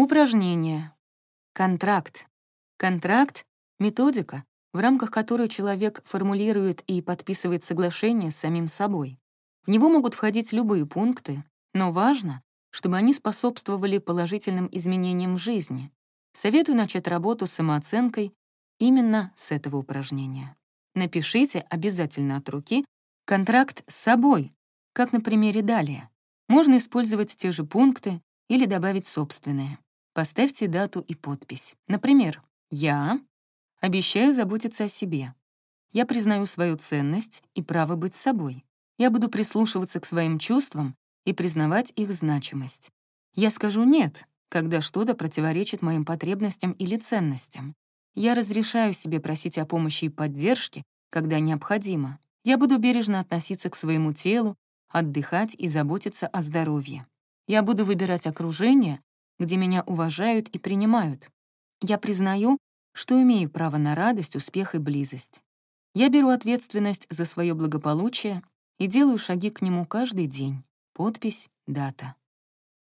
Упражнение. Контракт. Контракт — методика, в рамках которой человек формулирует и подписывает соглашение с самим собой. В него могут входить любые пункты, но важно, чтобы они способствовали положительным изменениям в жизни. Советую начать работу с самооценкой именно с этого упражнения. Напишите обязательно от руки контракт с собой, как на примере далее. Можно использовать те же пункты или добавить собственные. Поставьте дату и подпись. Например, «Я обещаю заботиться о себе. Я признаю свою ценность и право быть собой. Я буду прислушиваться к своим чувствам и признавать их значимость. Я скажу «нет», когда что-то противоречит моим потребностям или ценностям. Я разрешаю себе просить о помощи и поддержке, когда необходимо. Я буду бережно относиться к своему телу, отдыхать и заботиться о здоровье. Я буду выбирать окружение, где меня уважают и принимают. Я признаю, что имею право на радость, успех и близость. Я беру ответственность за свое благополучие и делаю шаги к нему каждый день. Подпись, дата.